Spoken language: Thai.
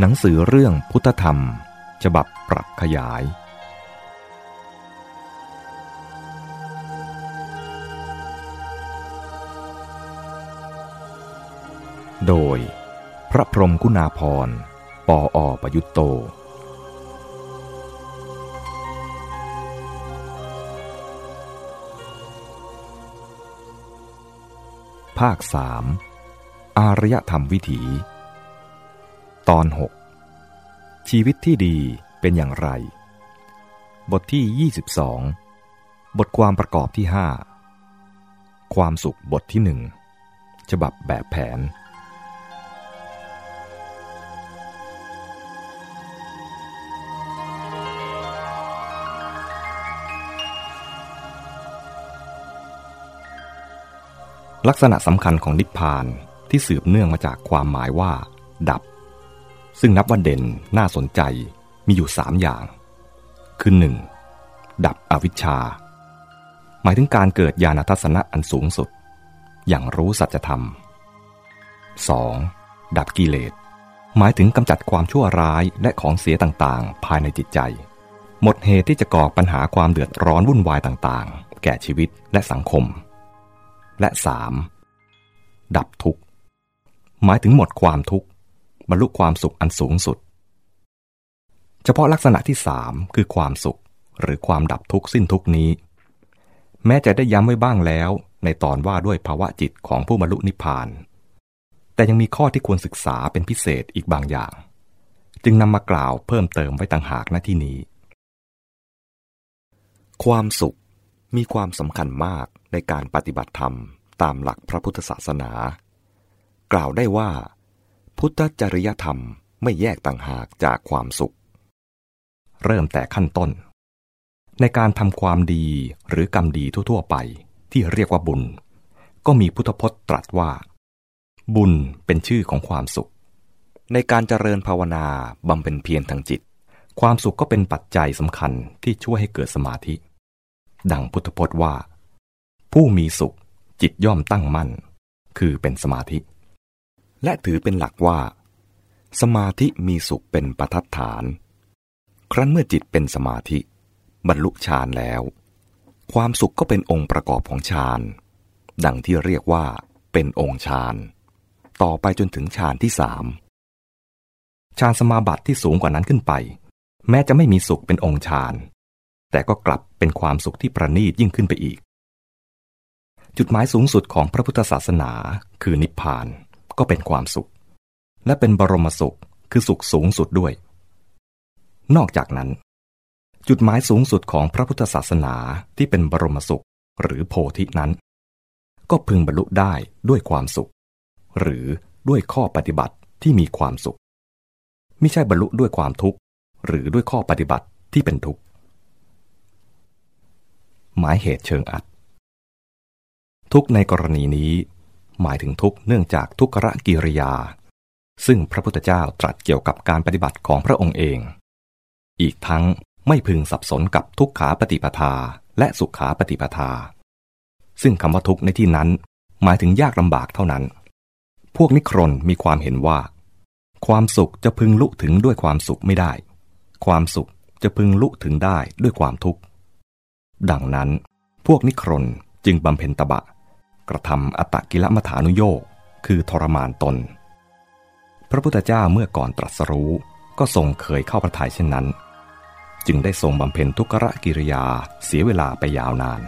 หนังสือเรื่องพุทธธรรม ฉบับปรับขยาย โดย พระพรมกุณาพร ปออประยุตโต ภาคสามอารยธรรมวิถี ตอน 6 ชีวิตที่ดีเป็นอย่างไร บทที่ 22 บทความประกอบที่ 5 ความสุขบทที่หนึ่งฉบับแบบแผน ลักษณะสำคัญของนิพพานที่สืบเนื่องมาจากความหมายว่า ดับ ซึ่งนับว่าเด่นน่าสนใจมีอยู่สามอย่าง คือหนึ่งดับอวิชชา หมายถึงการเกิดญาณทัศนะอันสูงสุด อย่างรู้สัจธรรม 2. ดับกิเลส หมายถึงกำจัดความชั่วร้ายและของเสียต่างๆ ภายในจิตใจ หมดเหตุที่จะก่อปัญหาความเดือดร้อนวุ่นวายต่างๆ แก่ชีวิตและสังคม และ 3. ดับทุกข์ หมายถึงหมดความทุกข์ บรรลุความสุขอันสูงสุด เฉพาะลักษณะที่สามคือความสุข หรือความดับทุกข์สิ้นทุกนี้ แม้จะได้ย้ำไว้บ้างแล้ว ในตอนว่าด้วยภาวะจิตของผู้บรรลุนิพพาน แต่ยังมีข้อที่ควรศึกษาเป็นพิเศษอีกบางอย่าง จึงนำมากล่าวเพิ่มเติมไว้ต่างหากณที่นี้ ความสุขมีความสำคัญมากในการปฏิบัติธรรมตามหลักพระพุทธศาสนา กล่าวได้ว่า พุทธจริยธรรมไม่แยกต่างหากจากความสุข เริ่มแต่ขั้นต้น ในการทำความดีหรือกรรมดีทั่วๆไปที่เรียกว่าบุญ ก็มีพุทธพจน์ตรัสว่า บุญเป็นชื่อของความสุข ในการเจริญภาวนาบำเพ็ญเพียรทางจิต ความสุขก็เป็นปัจจัยสำคัญที่ช่วยให้เกิดสมาธิ ดังพุทธพจน์ว่า ผู้มีสุขจิตย่อมตั้งมั่น คือเป็นสมาธิ และถือเป็นหลักว่า สมาธิมีสุขเป็นประทัดฐาน ครั้นเมื่อจิตเป็นสมาธิ บรรลุฌานแล้ว ความสุขก็เป็นองค์ประกอบของฌานดังที่เรียกว่า เป็นองค์ฌานต่อไปจนถึงฌานที่สามฌานสมาบัติที่สูงกว่านั้นขึ้นไป แม้จะไม่มีสุขเป็นองค์ฌานแต่ก็กลับเป็นความสุขที่ประณีตยิ่งขึ้นไปอีก จุดหมายสูงสุดของพระพุทธศาสนาคือนิพพาน ก็เป็นความสุข และเป็นบรมสุขคือสุขสูงสุดด้วย นอกจากนั้น จุดหมายสูงสุดของพระพุทธศาสนาที่เป็นบรมสุขหรือโพธินั้น ก็พึงบรรลุได้ด้วยความสุข หรือด้วยข้อปฏิบัติที่มีความสุข ไม่ใช่บรรลุด้วยความทุกข์ หรือด้วยข้อปฏิบัติที่เป็นทุกข์หมายเหตุเชิงอัด ทุกในกรณีนี้ หมายถึงทุกเนื่องจากทุกขกิริยา ซึ่งพระพุทธเจ้าตรัสเกี่ยวกับการปฏิบัติของพระองค์เอง อีกทั้งไม่พึงสับสนกับทุกขาปฏิปทาและสุขาปฏิปทา ซึ่งคำว่าทุกในที่นั้น หมายถึงยากลำบากเท่านั้น พวกนิครนมีความเห็นว่า ความสุขจะพึงลุถึงด้วยความสุขไม่ได้ ความสุขจะพึงลุถึงได้ด้วยความทุกข์ ดังนั้น พวกนิครนจึงบำเพ็ญตบะ กระทำอัตกิลมัฐานุโยกคือทรมานตน พระพุทธเจ้าเมื่อก่อนตรัสรู้ก็ทรงเคยเข้าประทัยเช่นนั้น จึงได้ทรงบำเพ็ญทุกขกิริยาเสียเวลาไปยาวนาน